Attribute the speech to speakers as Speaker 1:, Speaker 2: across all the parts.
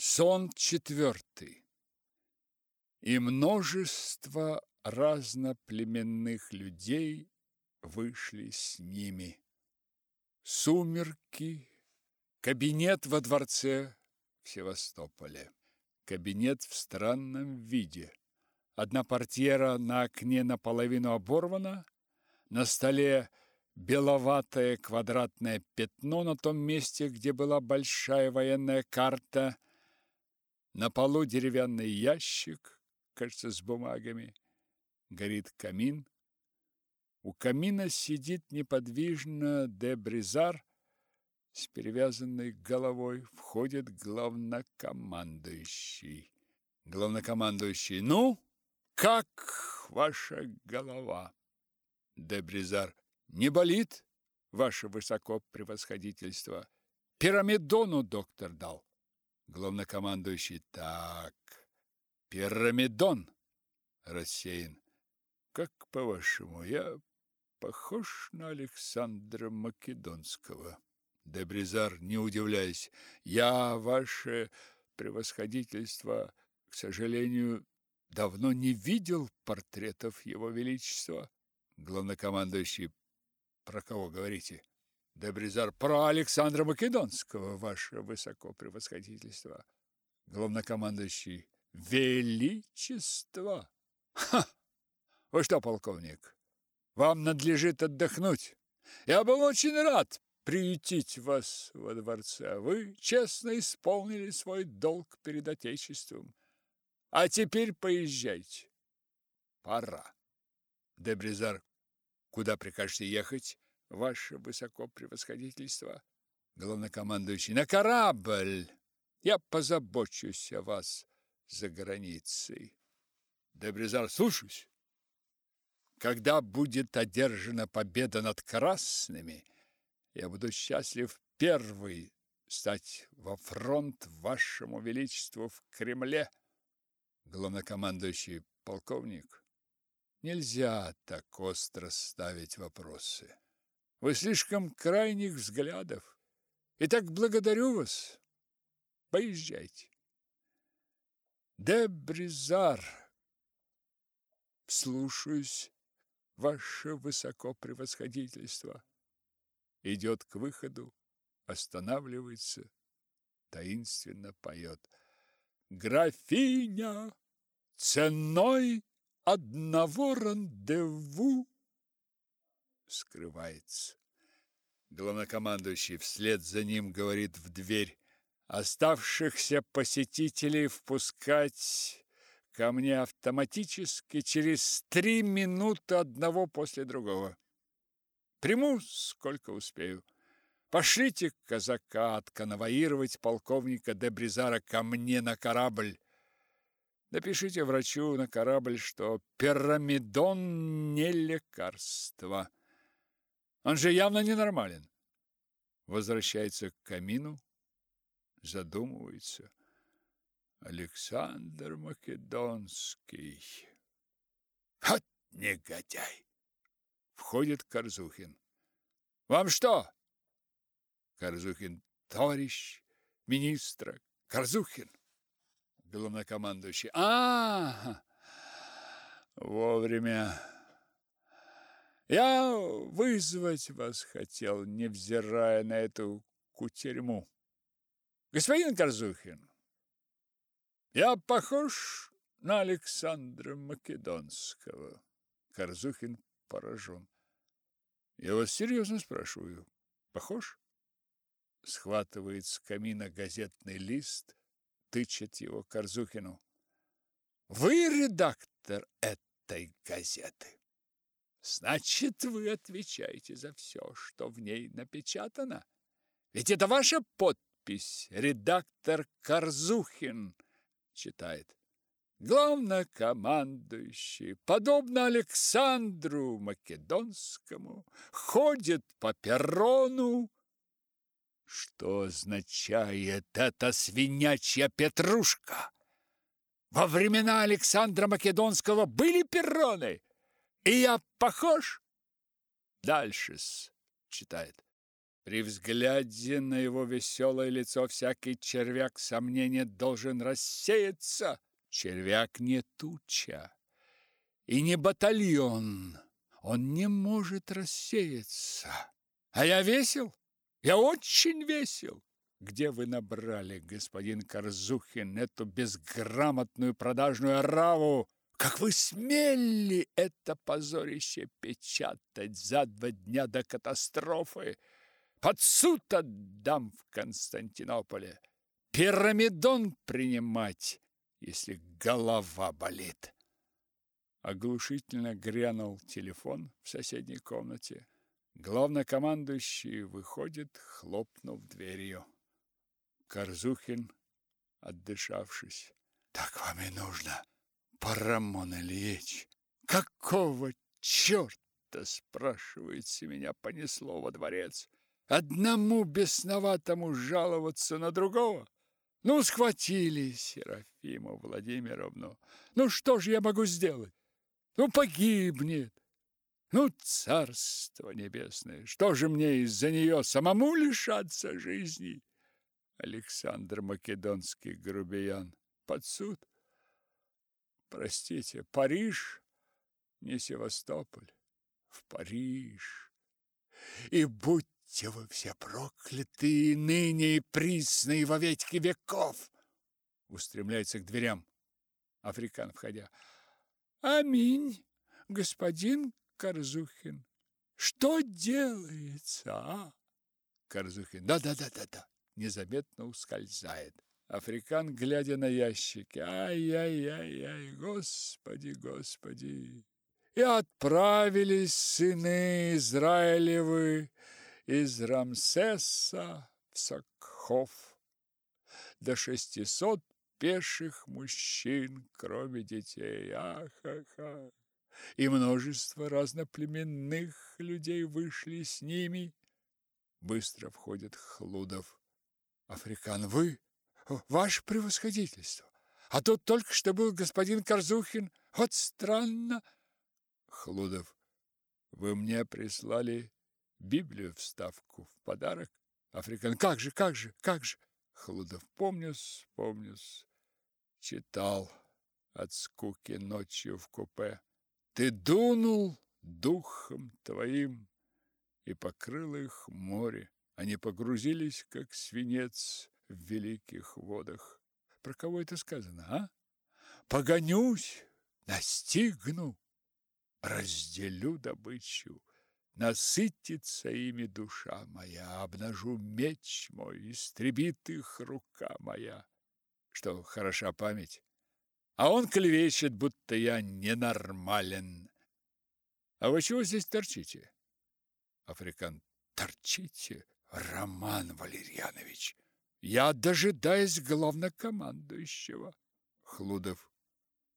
Speaker 1: Сон четвертый. И множество разноплеменных людей вышли с ними. Сумерки, кабинет во дворце в Севастополе. Кабинет в странном виде. Одна портьера на окне наполовину оборвана, на столе беловатое квадратное пятно на том месте, где была большая военная карта – на полу деревянный ящик, кажется, с бумагами. Горит камин. У камина сидит неподвижно де Бризар с перевязанной головой. Входит главнокомандующий. Главнокомандующий. Ну, как ваша голова? Де Бризар. Не болит, ваше высокопревосходительство? Пирамидону доктор дал. Главнокомандующий. Так. Пирамидон. Рассеян. Как по-вашему, я похож на Александра Македонского? Дебризар, не удивляясь. Я, ваше превосходительство, к сожалению, давно не видел портретов его величества. Главнокомандующий. Про кого говорите? Дебризар, про Александра Македонского, ваше высокопревосходительство. Главнокомандующий, величество. Ха! Вы что, полковник, вам надлежит отдохнуть. Я был очень рад приютить вас во дворце. Вы честно исполнили свой долг перед Отечеством. А теперь поезжайте. Пора. Дебризар, куда прикажете ехать? Ваше высокопревосходительство, главнокомандующий, на корабль. Я позабочусь о вас за границей. Дебризар, слушаюсь. Когда будет одержана победа над красными, я буду счастлив первый стать во фронт вашему величеству в Кремле. Главнокомандующий полковник, нельзя так остро ставить вопросы. Вы слишком крайних взглядов. Итак, благодарю вас. Поезжайте. Де Бризар. Слушаюсь, ваше высокопревосходительство. Идет к выходу, останавливается, таинственно поет. Графиня, ценой одного рандеву скрывается. Главнокомандующий вслед за ним говорит в дверь: "Оставшихся посетителей впускать ко мне автоматически через три минуты одного после другого. Приму сколько успею. Пошлите казака отконвоировать полковника де Бризара ко мне на корабль. Напишите врачу на корабль, что пирамидон не лекарство. Он же явно ненормален. Возвращается к камину, задумывается. Александр Македонский. Вот негодяй! Входит Корзухин. Вам что? Корзухин, товарищ министра Корзухин. Главнокомандующий. А, -а, -а вовремя я вызвать вас хотел, невзирая на эту кутерьму. Господин Корзухин, я похож на Александра Македонского. Корзухин поражен. Я вас серьезно спрашиваю, похож? Схватывает с камина газетный лист, тычет его Корзухину. Вы редактор этой газеты? Значит, вы отвечаете за все, что в ней напечатано. Ведь это ваша подпись. Редактор Корзухин читает. Главнокомандующий, подобно Александру Македонскому, ходит по перрону. Что означает эта свинячья петрушка? Во времена Александра Македонского были перроны? И я похож? Дальше читает. При взгляде на его веселое лицо всякий червяк сомнения должен рассеяться. Червяк не туча и не батальон. Он не может рассеяться. А я весел? Я очень весел. Где вы набрали, господин Корзухин, эту безграмотную продажную ораву? Как вы смели это позорище печатать за два дня до катастрофы? Под суд отдам в Константинополе. Пирамидон принимать, если голова болит. Оглушительно грянул телефон в соседней комнате. Главнокомандующий выходит, хлопнув дверью. Корзухин, отдышавшись. Так вам и нужно, Парамон Ильич. Какого черта, спрашивается меня, понесло во дворец? Одному бесноватому жаловаться на другого? Ну, схватили Серафиму Владимировну. Ну, что же я могу сделать? Ну, погибнет. Ну, царство небесное, что же мне из-за нее самому лишаться жизни? Александр Македонский грубиян под суд. Простите, Париж, не Севастополь, в Париж. И будьте вы все прокляты, ныне и присно, и во веки веков. Устремляется к дверям. Африкан, входя. Аминь, господин Корзухин. Что делается, а? Корзухин. Да-да-да-да-да незаметно ускользает. Африкан, глядя на ящики, ай-яй-яй-яй, господи, господи. И отправились сыны Израилевы из Рамсеса в Сакхов до шестисот пеших мужчин, кроме детей. Ах-ах-ах! И множество разноплеменных людей вышли с ними. Быстро входит Хлудов. Африкан, вы, ваше превосходительство. А тут только что был господин Корзухин. Вот странно. Хлудов, вы мне прислали Библию в ставку в подарок? Африкан, как же, как же, как же? Хлудов, помню-с, помню-с. Читал от скуки ночью в купе. Ты дунул духом твоим, и покрыл их море. Они погрузились, как свинец в великих водах. Про кого это сказано, а? Погонюсь, настигну, разделю добычу. Насытится ими душа моя, обнажу меч мой, истребит их рука моя. Что, хороша память? А он клевещет, будто я ненормален. А вы чего здесь торчите? Африкан, торчите? Роман Валерьянович, я дожидаюсь главнокомандующего. Хлудов.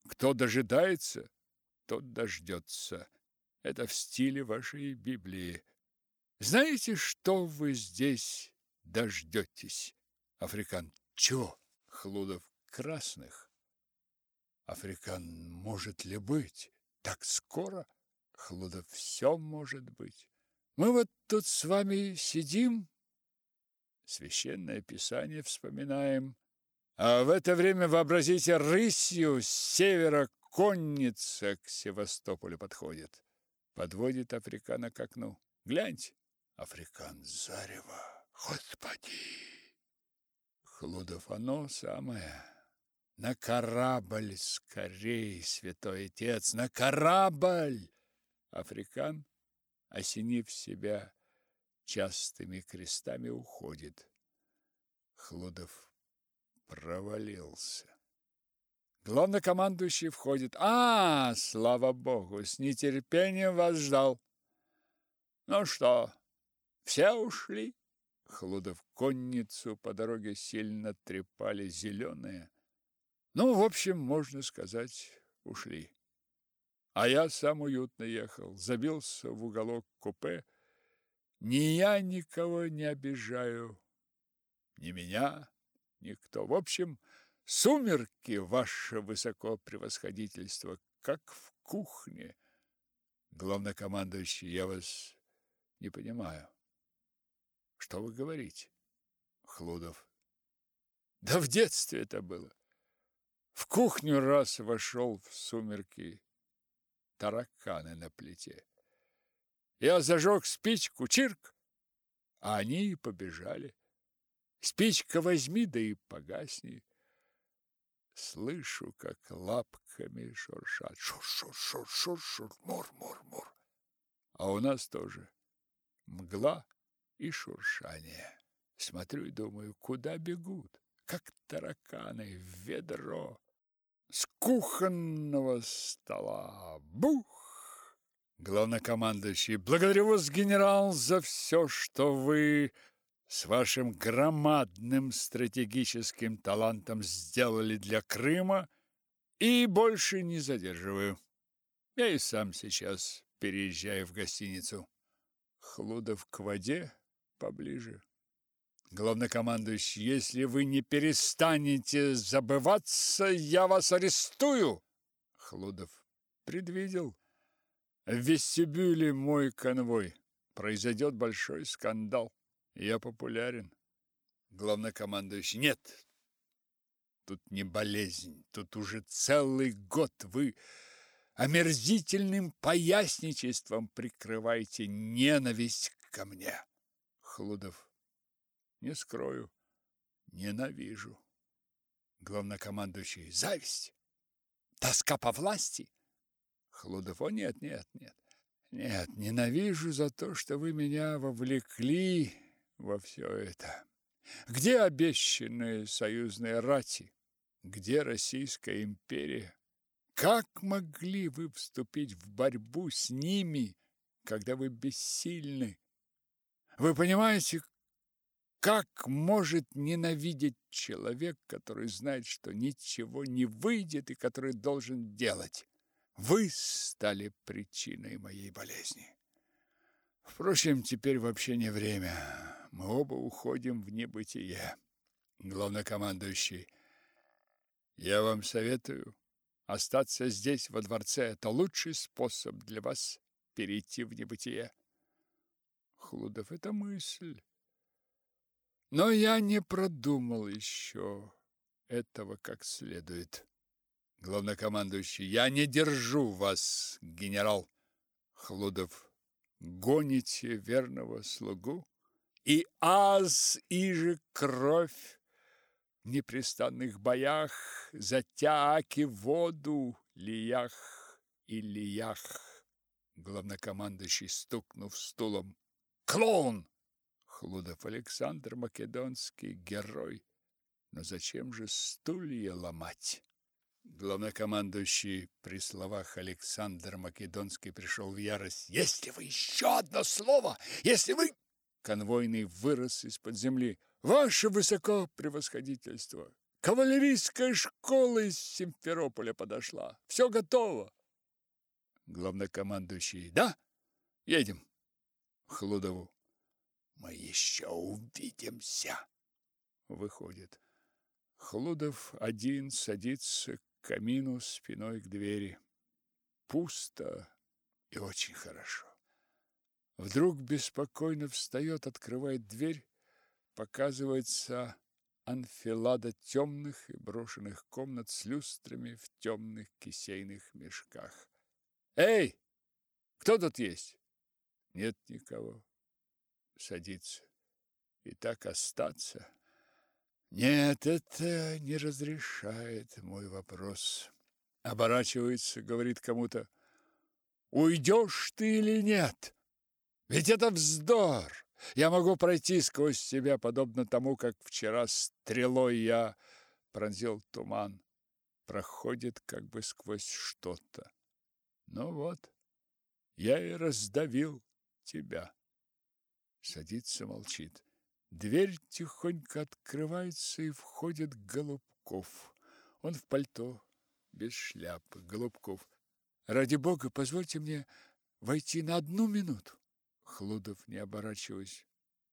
Speaker 1: Кто дожидается, тот дождется. Это в стиле вашей Библии. Знаете, что вы здесь дождетесь? Африкан. Чего? Хлудов. Красных. Африкан. Может ли быть? Так скоро? Хлудов. Все может быть. Мы вот тут с вами сидим, священное писание вспоминаем, а в это время вообразите рысью с севера конница к Севастополю подходит. Подводит Африкана к окну. Гляньте, Африкан зарево. Господи! Хлудов оно самое. На корабль скорей, святой отец, на корабль! Африкан осенив себя частыми крестами, уходит. Хлудов провалился. Главнокомандующий входит. А, слава богу, с нетерпением вас ждал. Ну что, все ушли? Хлудов конницу по дороге сильно трепали зеленые. Ну, в общем, можно сказать, ушли. А я сам уютно ехал, забился в уголок купе. Ни я никого не обижаю, ни меня, никто. В общем, сумерки, ваше высокопревосходительство, как в кухне. Главнокомандующий, я вас не понимаю. Что вы говорите? Хлудов. Да в детстве это было. В кухню раз вошел в сумерки тараканы на плите. Я зажег спичку, чирк, а они и побежали. Спичка возьми, да и погасни. Слышу, как лапками шуршат. Шур-шур-шур-шур-шур, мур-мур-мур. А у нас тоже мгла и шуршание. Смотрю и думаю, куда бегут, как тараканы в ведро. С кухонного стола. Бух! Главнокомандующий, благодарю вас, генерал, за все, что вы с вашим громадным стратегическим талантом сделали для Крыма и больше не задерживаю. Я и сам сейчас переезжаю в гостиницу. Хлудов к воде поближе. Главнокомандующий, если вы не перестанете забываться, я вас арестую. Хлудов предвидел. В вестибюле мой конвой. Произойдет большой скандал. Я популярен. Главнокомандующий, нет. Тут не болезнь, тут уже целый год вы омерзительным поясничеством прикрываете ненависть ко мне. Хлудов не скрою, ненавижу. Главнокомандующий, зависть, тоска по власти. Хлудов, о нет, нет, нет. Нет, ненавижу за то, что вы меня вовлекли во все это. Где обещанные союзные рати? Где Российская империя? Как могли вы вступить в борьбу с ними, когда вы бессильны? Вы понимаете, как может ненавидеть человек, который знает, что ничего не выйдет и который должен делать? Вы стали причиной моей болезни. Впрочем, теперь вообще не время. Мы оба уходим в небытие. Главнокомандующий, я вам советую остаться здесь, во дворце. Это лучший способ для вас перейти в небытие. Хлудов, это мысль. Но я не продумал еще этого как следует. Главнокомандующий, я не держу вас, генерал Хлудов. Гоните верного слугу, и аз, и же кровь в непрестанных боях, затяки воду, лиях и лиях. Главнокомандующий, стукнув стулом. Клоун! Хлудов Александр Македонский герой. Но зачем же стулья ломать? Главнокомандующий при словах Александр Македонский пришел в ярость. «Если вы еще одно слово! Если вы...» Конвойный вырос из-под земли. «Ваше высокопревосходительство! Кавалерийская школа из Симферополя подошла. Все готово!» Главнокомандующий. «Да? Едем!» Хлудову. Мы еще увидимся. Выходит. Хлудов один садится к камину спиной к двери. Пусто и очень хорошо. Вдруг беспокойно встает, открывает дверь, показывается анфилада темных и брошенных комнат с люстрами в темных кисейных мешках. «Эй, кто тут есть?» «Нет никого садиться и так остаться. Нет, это не разрешает мой вопрос. Оборачивается, говорит кому-то, уйдешь ты или нет? Ведь это вздор. Я могу пройти сквозь себя, подобно тому, как вчера стрелой я пронзил туман. Проходит как бы сквозь что-то. Ну вот, я и раздавил тебя. Садится, молчит. Дверь тихонько открывается, и входит Голубков. Он в пальто, без шляпы. Голубков. Ради бога, позвольте мне войти на одну минуту. Хлудов, не оборачиваясь.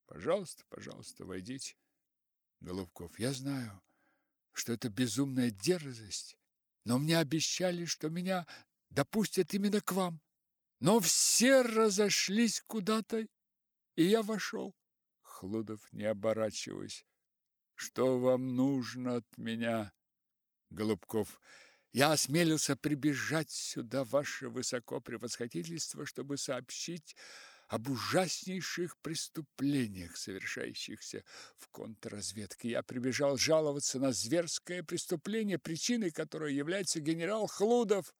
Speaker 1: Пожалуйста, пожалуйста, войдите. Голубков. Я знаю, что это безумная дерзость, но мне обещали, что меня допустят именно к вам. Но все разошлись куда-то и я вошел. Хлудов, не оборачиваясь. Что вам нужно от меня? Голубков. Я осмелился прибежать сюда, ваше высокопревосходительство, чтобы сообщить об ужаснейших преступлениях, совершающихся в контрразведке. Я прибежал жаловаться на зверское преступление, причиной которой является генерал Хлудов.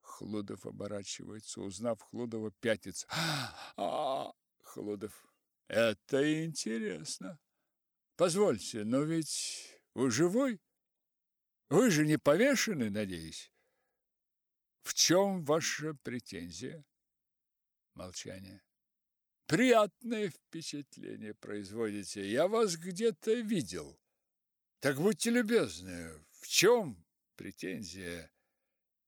Speaker 1: Хлудов оборачивается, узнав Хлудова, пятится. А, -а, -а Хлудов. Это интересно. Позвольте, но ведь вы живой? Вы же не повешены, надеюсь? В чем ваша претензия? Молчание. Приятное впечатление производите. Я вас где-то видел. Так будьте любезны, в чем претензия?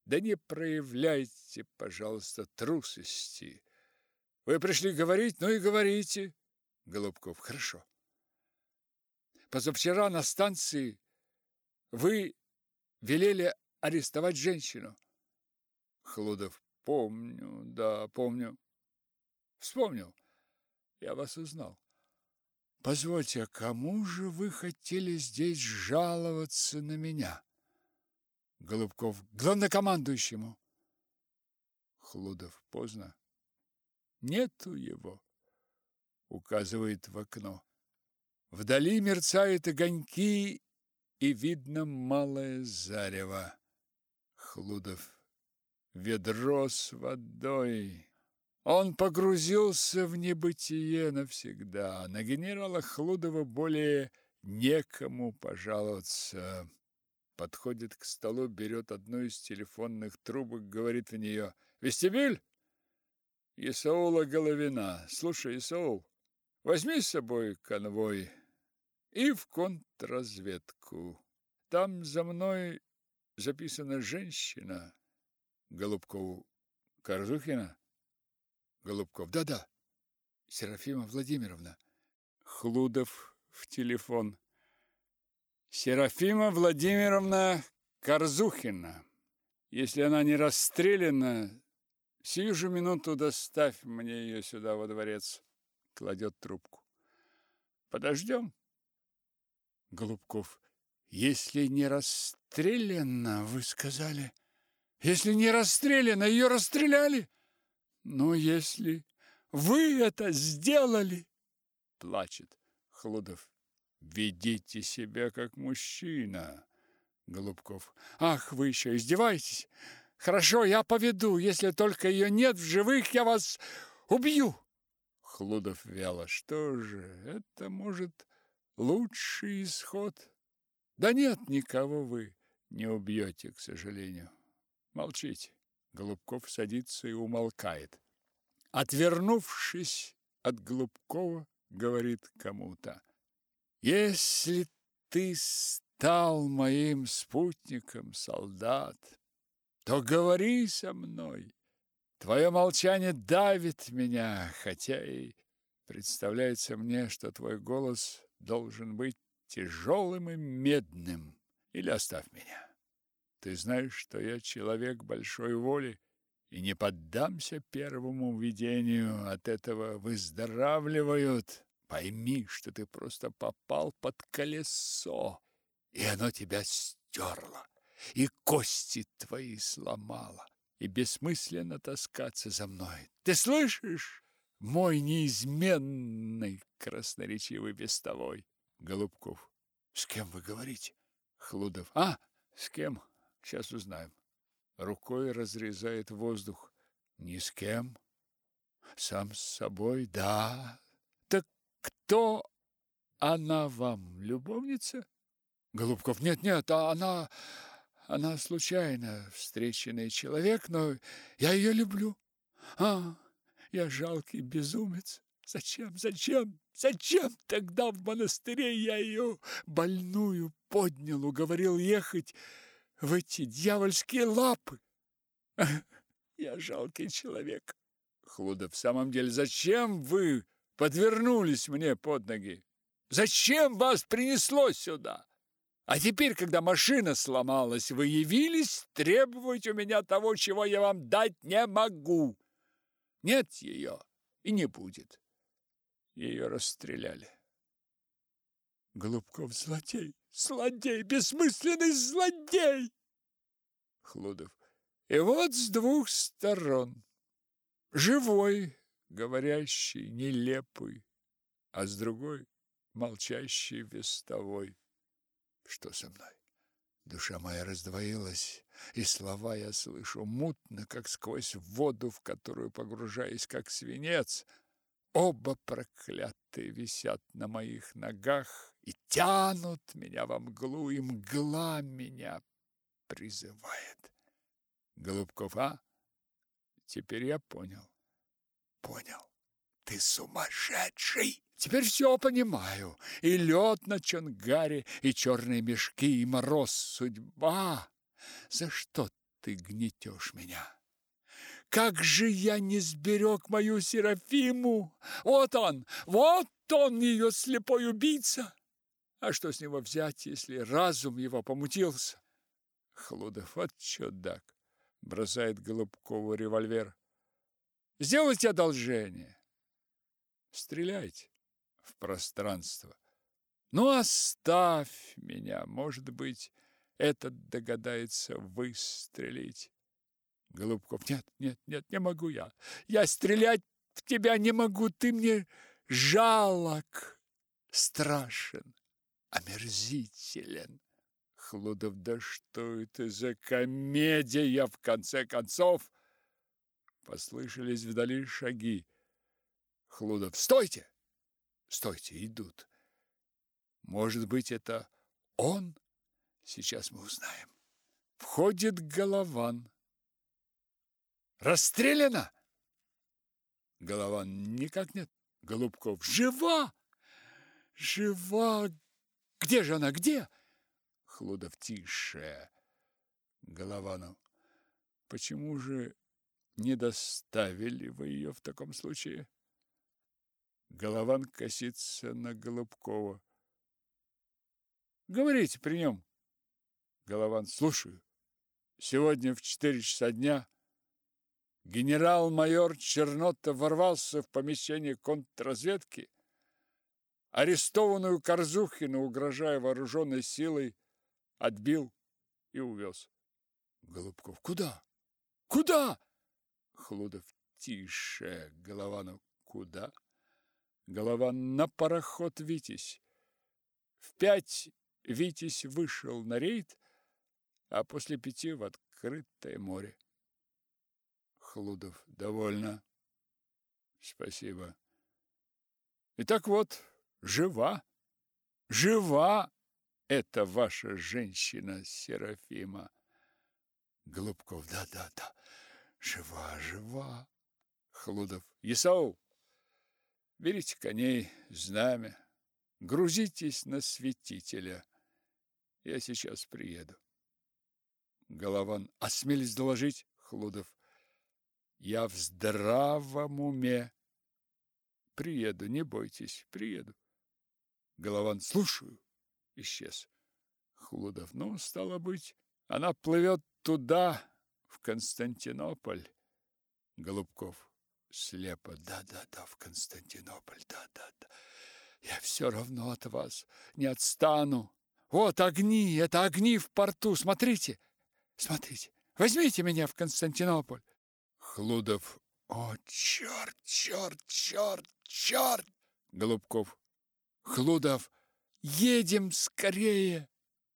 Speaker 1: Да не проявляйте, пожалуйста, трусости. Вы пришли говорить, ну и говорите. Голубков, хорошо. Позавчера на станции вы велели арестовать женщину. Хлудов, помню, да, помню. Вспомнил. Я вас узнал. Позвольте, а кому же вы хотели здесь жаловаться на меня? Голубков, главнокомандующему. Хлудов, поздно. Нету его указывает в окно. Вдали мерцают огоньки, и видно малое зарево. Хлудов. Ведро с водой. Он погрузился в небытие навсегда. На генерала Хлудова более некому пожаловаться. Подходит к столу, берет одну из телефонных трубок, говорит в нее «Вестибюль?» Исаула Головина. Слушай, Исаул, Возьми с собой конвой и в контрразведку. Там за мной записана женщина. Голубкову. Корзухина? Голубков. Да-да. Серафима Владимировна. Хлудов в телефон. Серафима Владимировна Корзухина. Если она не расстреляна, сию же минуту доставь мне ее сюда во дворец кладет трубку. Подождем. Голубков. Если не расстреляна, вы сказали. Если не расстреляна, ее расстреляли. Но если вы это сделали, плачет Хлудов. Ведите себя как мужчина. Голубков. Ах, вы еще издеваетесь? Хорошо, я поведу. Если только ее нет в живых, я вас убью. Хлудов вяло. Что же, это, может, лучший исход? Да нет, никого вы не убьете, к сожалению. Молчите. Голубков садится и умолкает. Отвернувшись от Голубкова, говорит кому-то. Если ты стал моим спутником, солдат, то говори со мной. Твое молчание давит меня, хотя и представляется мне, что твой голос должен быть тяжелым и медным. Или оставь меня. Ты знаешь, что я человек большой воли и не поддамся первому видению. От этого выздоравливают. Пойми, что ты просто попал под колесо, и оно тебя стерло, и кости твои сломало и бессмысленно таскаться за мной. Ты слышишь, мой неизменный красноречивый вестовой? Голубков. С кем вы говорите? Хлудов. А, с кем? Сейчас узнаем. Рукой разрезает воздух. Ни с кем. Сам с собой, да. Так кто она вам, любовница? Голубков. Нет, нет, а она она случайно встреченный человек, но я ее люблю. А, я жалкий безумец. Зачем, зачем, зачем тогда в монастыре я ее больную поднял, уговорил ехать в эти дьявольские лапы? Я жалкий человек. Хлуда, в самом деле, зачем вы подвернулись мне под ноги? Зачем вас принесло сюда? А теперь, когда машина сломалась, вы явились требовать у меня того, чего я вам дать не могу. Нет ее и не будет. ее расстреляли. Голубков злодей, злодей, бессмысленный злодей. Хлудов. И вот с двух сторон. Живой, говорящий, нелепый, а с другой молчащий вестовой. Что со мной? Душа моя раздвоилась, и слова я слышу мутно, как сквозь воду, в которую погружаюсь, как свинец. Оба проклятые висят на моих ногах и тянут меня во мглу, и мгла меня призывает. Голубков, а? Теперь я понял. Понял. Ты сумасшедший! Теперь все понимаю. И лед на Чонгаре, и черные мешки, и мороз. Судьба! За что ты гнетешь меня? Как же я не сберег мою Серафиму! Вот он! Вот он, ее слепой убийца! А что с него взять, если разум его помутился? Хлудов, вот чудак! Бросает Голубкову револьвер. Сделайте одолжение. Стреляйте в пространство. Ну, оставь меня, может быть, этот догадается выстрелить. Голубков, нет, нет, нет, не могу я. Я стрелять в тебя не могу, ты мне жалок, страшен, омерзителен. Хлудов, да что это за комедия, в конце концов? Послышались вдали шаги. Хлудов, стойте! Стойте, идут. Может быть, это он? Сейчас мы узнаем. Входит Голован. Расстреляна? Голован никак нет. Голубков, жива! Жива! Где же она, где? Хлудов, тише. Голованов, почему же не доставили вы ее в таком случае? Голован косится на Голубкова. Говорите при нем. Голован, слушаю. Сегодня в четыре часа дня генерал-майор Чернота ворвался в помещение контрразведки, арестованную Корзухину, угрожая вооруженной силой, отбил и увез. Голубков, куда? Куда? Хлудов, тише, Голованов, куда? Голова на пароход «Витязь». В пять Витязь вышел на рейд, а после пяти в открытое море. Хлудов. Довольно. Спасибо. Итак вот, жива. Жива эта ваша женщина Серафима. Голубков. Да-да-да. Жива, жива. Хлудов. Исаул. Берите коней, знамя, грузитесь на святителя. Я сейчас приеду. Голован, осмелись доложить, Хлудов. Я в здравом уме. Приеду, не бойтесь, приеду. Голован, слушаю. Исчез. Хлудов, ну, стало быть, она плывет туда, в Константинополь. Голубков, слепо. Да-да-да, в Константинополь, да-да-да. Я все равно от вас не отстану. Вот огни, это огни в порту, смотрите, смотрите. Возьмите меня в Константинополь. Хлудов. О, черт, черт, черт, черт. Голубков. Хлудов. Едем скорее.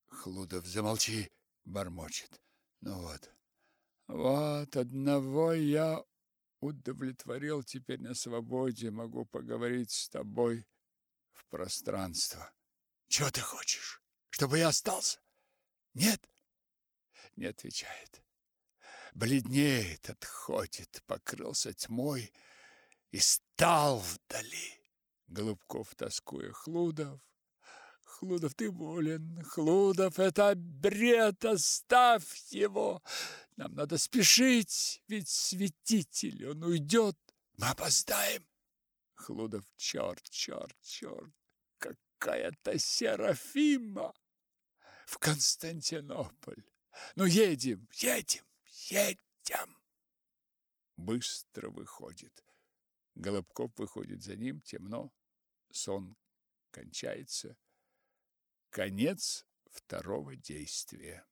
Speaker 1: Хлудов, замолчи, бормочет. Ну вот, вот одного я удовлетворил, теперь на свободе, могу поговорить с тобой в пространство. Чего ты хочешь? Чтобы я остался? Нет? Не отвечает. Бледнеет, отходит, покрылся тьмой и стал вдали. Голубков, тоскуя, Хлудов, Хлудов, ты болен. Хлудов, это бред, оставь его. Нам надо спешить, ведь святитель, он уйдет. Мы опоздаем. Хлудов, черт, черт, черт. Какая-то Серафима в Константинополь. Ну, едем, едем, едем. Быстро выходит. Голубков выходит за ним, темно. сон кончается. Конец второго действия.